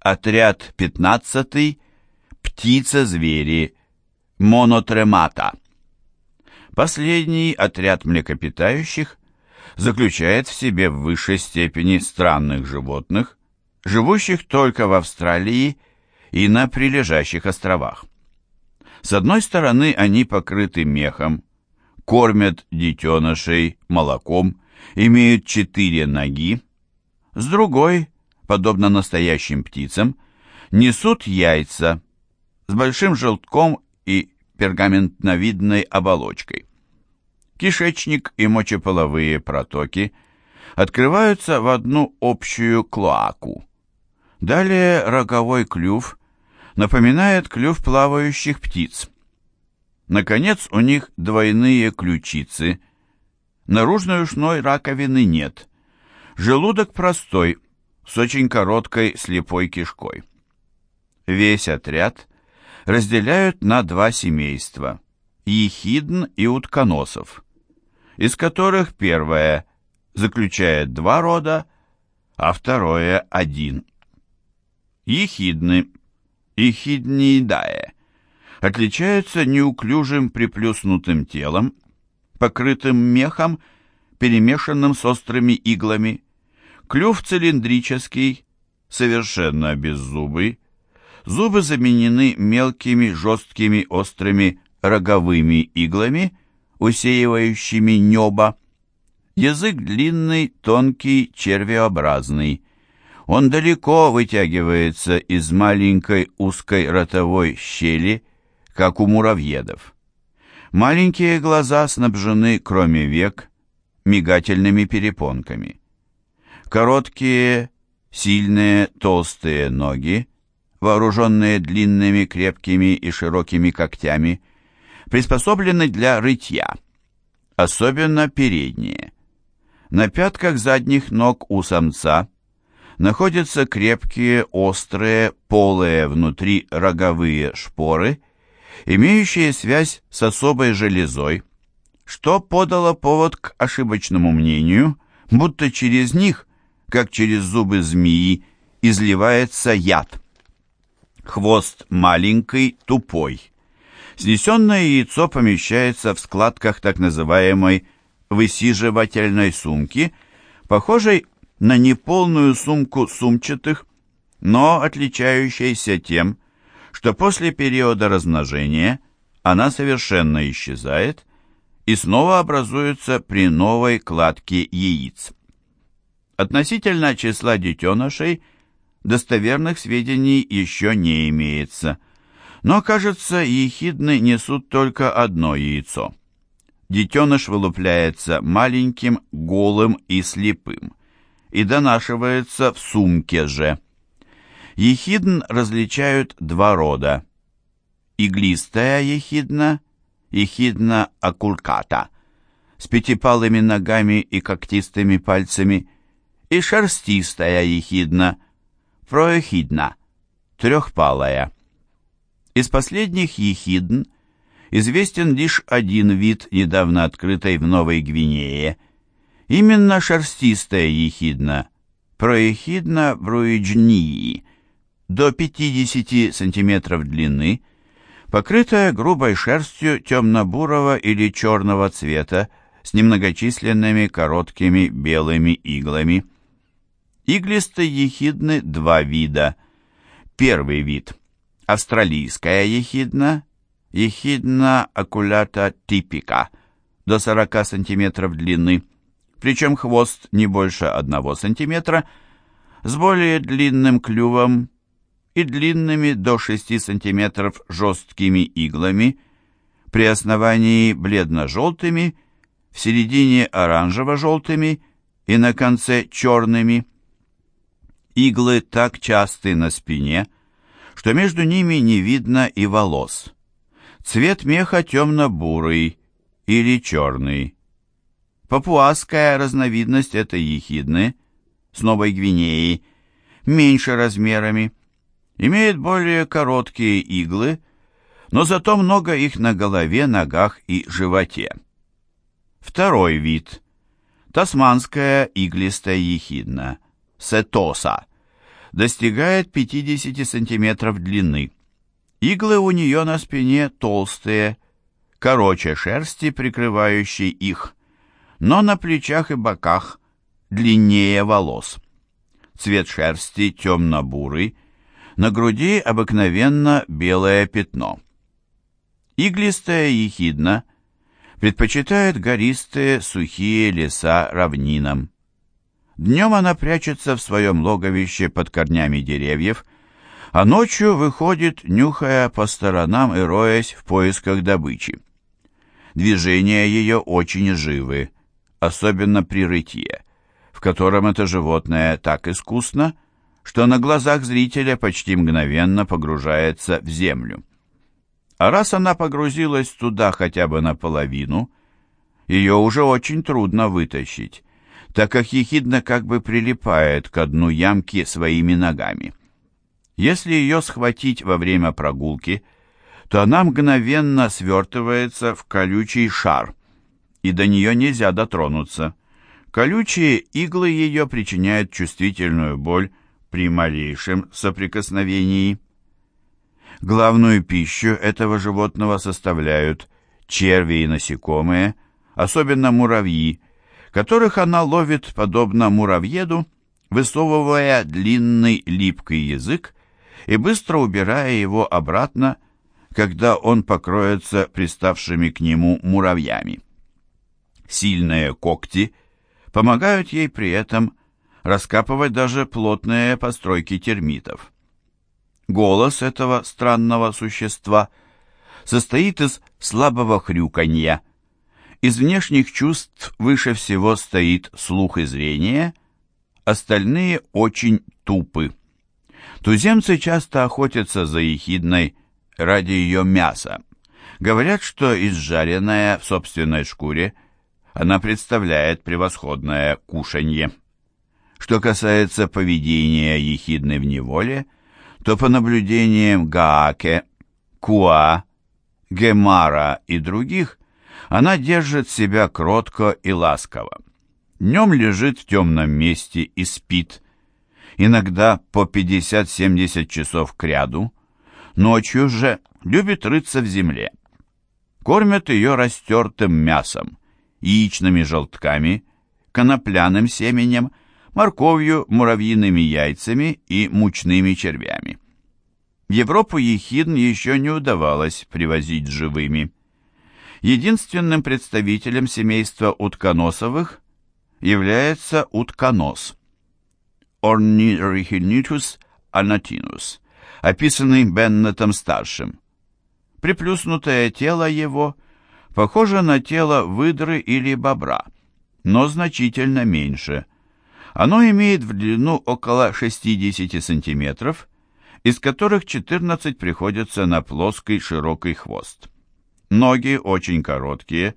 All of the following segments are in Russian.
Отряд 15. Птица-звери. Монотремата. Последний отряд млекопитающих заключает в себе в высшей степени странных животных, живущих только в Австралии и на прилежащих островах. С одной стороны, они покрыты мехом, кормят детенышей молоком, имеют четыре ноги, с другой, подобно настоящим птицам, несут яйца с большим желтком и пергаментновидной оболочкой. Кишечник и мочеполовые протоки открываются в одну общую клоаку. Далее роговой клюв напоминает клюв плавающих птиц. Наконец, у них двойные ключицы. Наружной ушной раковины нет. Желудок простой, с очень короткой слепой кишкой. Весь отряд разделяют на два семейства – ехидн и утконосов, из которых первое заключает два рода, а второе – один. Ехидны, ехидниидае, отличаются неуклюжим приплюснутым телом, покрытым мехом, перемешанным с острыми иглами, клюв цилиндрический, совершенно беззубый, Зубы заменены мелкими, жесткими, острыми роговыми иглами, усеивающими небо. Язык длинный, тонкий, червеобразный. Он далеко вытягивается из маленькой узкой ротовой щели, как у муравьедов. Маленькие глаза снабжены, кроме век, мигательными перепонками. Короткие, сильные, толстые ноги вооруженные длинными, крепкими и широкими когтями, приспособлены для рытья, особенно передние. На пятках задних ног у самца находятся крепкие, острые, полые внутри роговые шпоры, имеющие связь с особой железой, что подало повод к ошибочному мнению, будто через них, как через зубы змеи, изливается яд. Хвост маленький, тупой. Снесенное яйцо помещается в складках так называемой высиживательной сумки, похожей на неполную сумку сумчатых, но отличающейся тем, что после периода размножения она совершенно исчезает и снова образуется при новой кладке яиц. Относительно числа детенышей – достоверных сведений еще не имеется. Но, кажется, ехидны несут только одно яйцо. Детеныш вылупляется маленьким, голым и слепым и донашивается в сумке же. Ехидн различают два рода. Иглистая ехидна, ехидна окульката, с пятипалыми ногами и когтистыми пальцами, и шерстистая ехидна – Фроехидна, трехпалая. Из последних ехидн известен лишь один вид, недавно открытый в Новой Гвинее. Именно шерстистая ехидна, проехидна бруиджнии, до 50 см длины, покрытая грубой шерстью темно-бурого или черного цвета с немногочисленными короткими белыми иглами. Иглистые ехидны два вида. Первый вид – австралийская ехидна, ехидна окулята типика, до 40 см длины, причем хвост не больше 1 см, с более длинным клювом и длинными до 6 см жесткими иглами, при основании бледно-желтыми, в середине оранжево-желтыми и на конце черными – Иглы так часты на спине, что между ними не видно и волос. Цвет меха темно-бурый или черный. Папуасская разновидность этой ехидны с Новой Гвинеи меньше размерами, имеет более короткие иглы, но зато много их на голове, ногах и животе. Второй вид – тасманская иглистая ехидна – сетоса, достигает 50 см длины. Иглы у нее на спине толстые, короче шерсти, прикрывающей их, но на плечах и боках длиннее волос. Цвет шерсти темно-бурый, на груди обыкновенно белое пятно. Иглистая ехидна предпочитает гористые сухие леса равнинам. Днем она прячется в своем логовище под корнями деревьев, а ночью выходит, нюхая по сторонам и роясь в поисках добычи. Движения ее очень живы, особенно при рытье, в котором это животное так искусно, что на глазах зрителя почти мгновенно погружается в землю. А раз она погрузилась туда хотя бы наполовину, ее уже очень трудно вытащить, так как ехидно как бы прилипает к дну ямки своими ногами. Если ее схватить во время прогулки, то она мгновенно свертывается в колючий шар, и до нее нельзя дотронуться. Колючие иглы ее причиняют чувствительную боль при малейшем соприкосновении. Главную пищу этого животного составляют черви и насекомые, особенно муравьи, которых она ловит подобно муравьеду, высовывая длинный липкий язык и быстро убирая его обратно, когда он покроется приставшими к нему муравьями. Сильные когти помогают ей при этом раскапывать даже плотные постройки термитов. Голос этого странного существа состоит из слабого хрюканья. Из внешних чувств выше всего стоит слух и зрение, остальные очень тупы. Туземцы часто охотятся за ехидной ради ее мяса. Говорят, что изжаренная в собственной шкуре она представляет превосходное кушанье. Что касается поведения ехидны в неволе – то по наблюдениям Гааке, Куа, Гемара и других, она держит себя кротко и ласково. Днем лежит в темном месте и спит, иногда по 50-70 часов кряду, ночью же любит рыться в земле. Кормят ее растертым мясом, яичными желтками, конопляным семенем – морковью, муравьиными яйцами и мучными червями. В Европу ехидн еще не удавалось привозить живыми. Единственным представителем семейства утконосовых является утконос Ornirhinitus anatinus, описанный Беннетом-старшим. Приплюснутое тело его похоже на тело выдры или бобра, но значительно меньше – оно имеет в длину около 60 сантиметров, из которых 14 приходятся на плоский широкий хвост. Ноги очень короткие,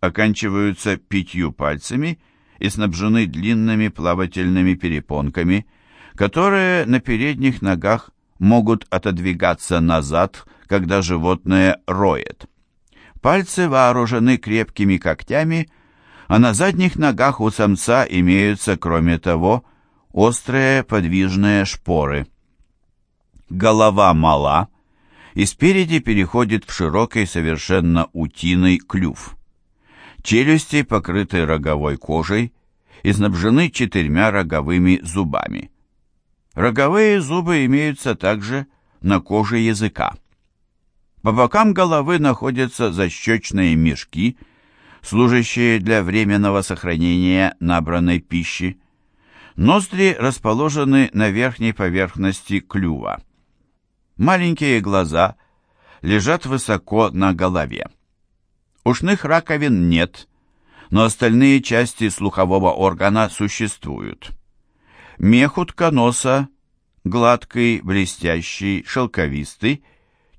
оканчиваются пятью пальцами и снабжены длинными плавательными перепонками, которые на передних ногах могут отодвигаться назад, когда животное роет. Пальцы вооружены крепкими когтями – а на задних ногах у самца имеются, кроме того, острые подвижные шпоры. Голова мала, и спереди переходит в широкий совершенно утиный клюв. Челюсти покрыты роговой кожей и снабжены четырьмя роговыми зубами. Роговые зубы имеются также на коже языка. По бокам головы находятся защечные мешки – служащие для временного сохранения набранной пищи. Ноздри расположены на верхней поверхности клюва. Маленькие глаза лежат высоко на голове. Ушных раковин нет, но остальные части слухового органа существуют. Мех утконоса гладкий, блестящий, шелковистый,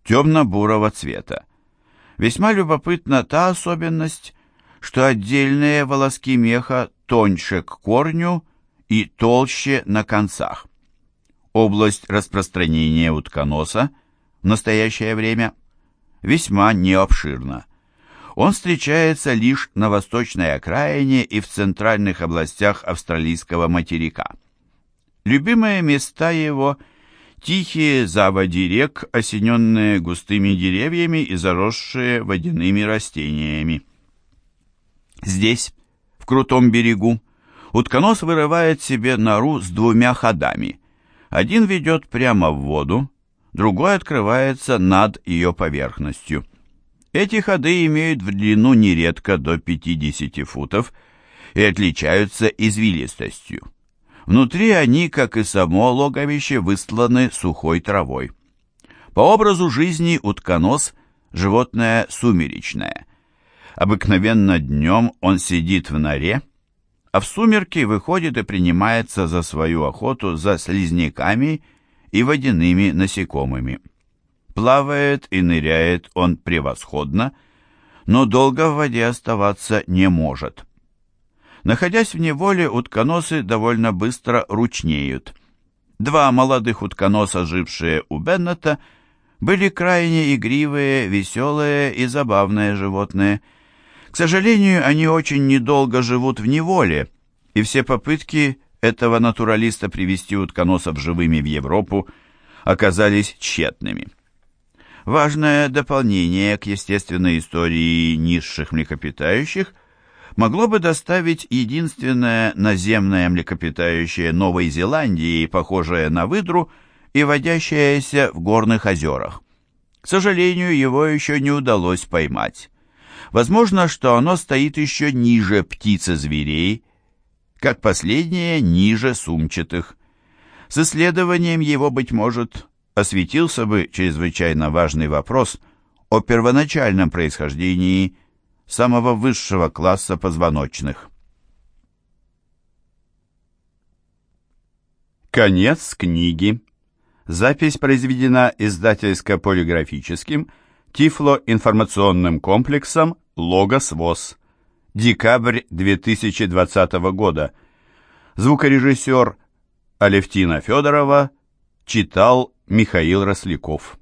темно-бурого цвета. Весьма любопытна та особенность, что отдельные волоски меха тоньше к корню и толще на концах. Область распространения утконоса в настоящее время весьма необширна. Он встречается лишь на восточной окраине и в центральных областях австралийского материка. Любимые места его – тихие заводи рек, осененные густыми деревьями и заросшие водяными растениями. Здесь, в крутом берегу, утконос вырывает себе нору с двумя ходами. Один ведет прямо в воду, другой открывается над ее поверхностью. Эти ходы имеют в длину нередко до 50 футов и отличаются извилистостью. Внутри они, как и само логовище, выстланы сухой травой. По образу жизни утконос – животное сумеречное. Обыкновенно днем он сидит в норе, а в сумерки выходит и принимается за свою охоту за слизняками и водяными насекомыми. Плавает и ныряет он превосходно, но долго в воде оставаться не может. Находясь в неволе, утконосы довольно быстро ручнеют. Два молодых утконоса, жившие у Беннета, были крайне игривые, веселые и забавные животные. К сожалению, они очень недолго живут в неволе, и все попытки этого натуралиста привести утконосов живыми в Европу оказались тщетными. Важное дополнение к естественной истории низших млекопитающих могло бы доставить единственное наземное млекопитающее Новой Зеландии, похожее на выдру и водящееся в горных озерах. К сожалению, его еще не удалось поймать. Возможно, что оно стоит еще ниже птицы-зверей, как последнее ниже сумчатых. С исследованием его, быть может, осветился бы чрезвычайно важный вопрос о первоначальном происхождении самого высшего класса позвоночных. Конец книги. Запись произведена издательско-полиграфическим Тифло-информационным комплексом «Логос ВОЗ». Декабрь 2020 года. Звукорежиссер Алевтина Федорова читал Михаил Росляков.